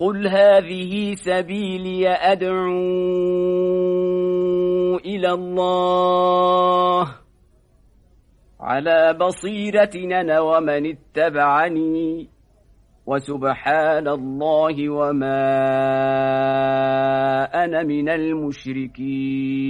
قل هذه سبيلي أدعو إلى الله على بصيرتنا ومن اتبعني وسبحان الله وما أنا من المشركين